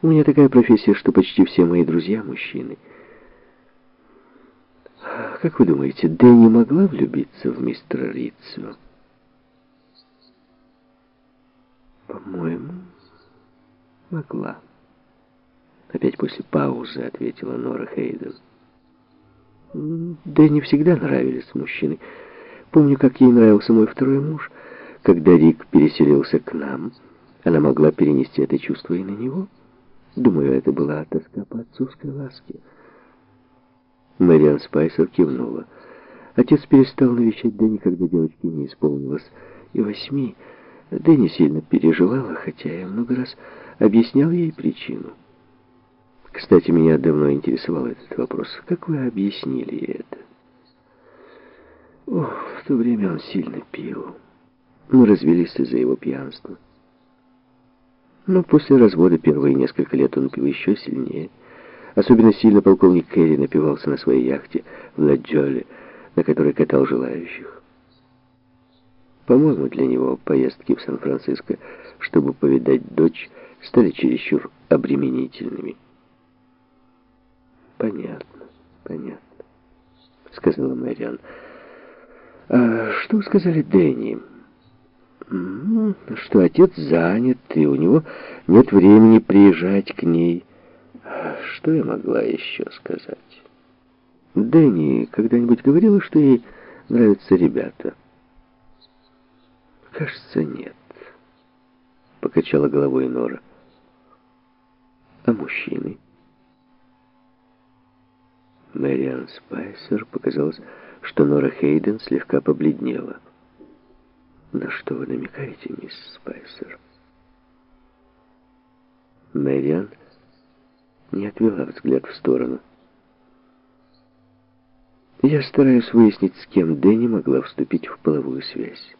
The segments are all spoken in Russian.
У меня такая профессия, что почти все мои друзья мужчины. Как вы думаете, Дэнни могла влюбиться в мистера Рицу? По-моему, могла. Опять после паузы ответила Нора Хейден. Дэнни всегда нравились мужчины. Помню, как ей нравился мой второй муж. Когда Рик переселился к нам, она могла перенести это чувство и на него. Думаю, это была тоска по отцовской ласке. Мэриан Спайсер кивнула. Отец перестал навещать Дэнни, когда девочке не исполнилось и восьми. Дэнни сильно переживала, хотя я много раз объяснял ей причину. Кстати, меня давно интересовал этот вопрос. Как вы объяснили это? Ох, в то время он сильно пил. Мы развелись из-за его пьянства. Но после развода первые несколько лет он пил еще сильнее. Особенно сильно полковник Керри напивался на своей яхте в Ладжоле, на которой катал желающих. По-моему, для него поездки в Сан-Франциско, чтобы повидать дочь, стали чересчур обременительными. «Понятно, понятно», — сказала Мэриан. «А что сказали Дэнни?» «Что отец занят, и у него нет времени приезжать к ней». Что я могла еще сказать? Дэнни когда-нибудь говорила, что ей нравятся ребята? Кажется, нет. Покачала головой Нора. А мужчины? Мэриан Спайсер показалось, что Нора Хейден слегка побледнела. На что вы намекаете, мисс Спайсер? Мэриан не отвела взгляд в сторону. Я стараюсь выяснить, с кем Дэнни могла вступить в половую связь.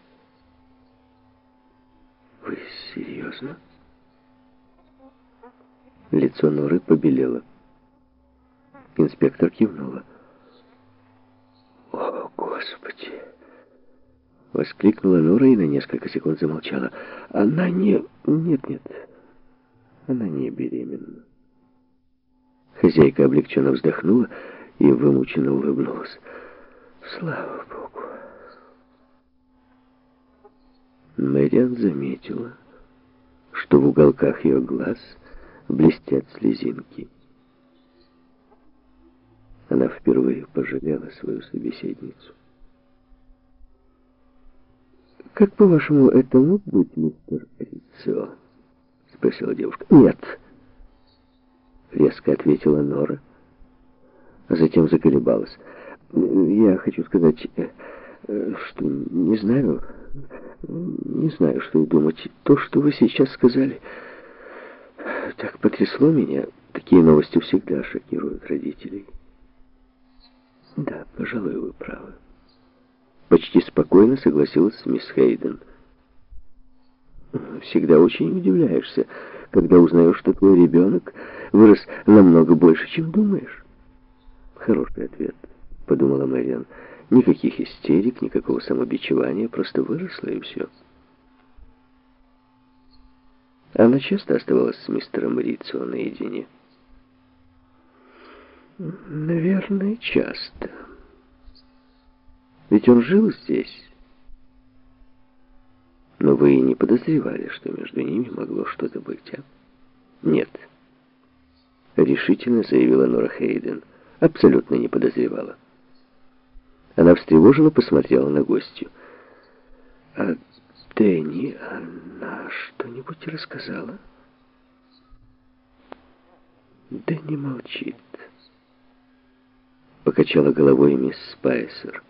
Вы серьезно? Лицо Норы побелело. Инспектор кивнула. «О, Господи!» Воскликнула Нора и на несколько секунд замолчала. «Она не... Нет, нет. Она не беременна». Хозяйка облегченно вздохнула и вымученно улыбнулась. Слава Богу. Мэриан заметила, что в уголках ее глаз блестят слезинки. Она впервые пожалела свою собеседницу. «Как, по-вашему, это мог быть мистер Рицио?» — спросила девушка. «Нет». — резко ответила Нора, а затем заколебалась. «Я хочу сказать, э, что не знаю, не знаю, что и думать. То, что вы сейчас сказали, так потрясло меня. Такие новости всегда шокируют родителей». «Да, пожалуй, вы правы». Почти спокойно согласилась мисс Хейден. «Всегда очень удивляешься, когда узнаешь, что твой ребенок вырос намного больше, чем думаешь? Хороший ответ, подумала Мэриан. Никаких истерик, никакого самобичевания, просто выросла и все. Она часто оставалась с мистером Рицио наедине. Наверное, часто. Ведь он жил здесь. Но вы и не подозревали, что между ними могло что-то быть, а? Нет. Решительно заявила Нора Хейден. Абсолютно не подозревала. Она встревоженно посмотрела на гостью. А Дэнни, она что-нибудь рассказала? Дэнни молчит. Покачала головой мисс Спайсер.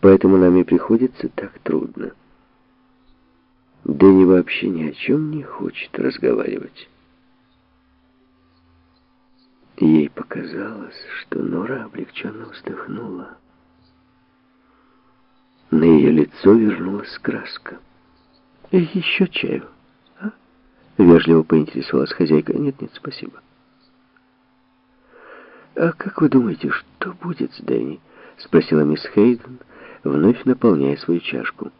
Поэтому нам и приходится так трудно. Дэнни вообще ни о чем не хочет разговаривать. Ей показалось, что Нора облегченно вздохнула. На ее лицо вернулась краска. «И еще чаю, а?» Вежливо поинтересовалась хозяйка. «Нет, нет, спасибо». «А как вы думаете, что будет с Дэнни?» Спросила мисс Хейден, вновь наполняя свою чашку.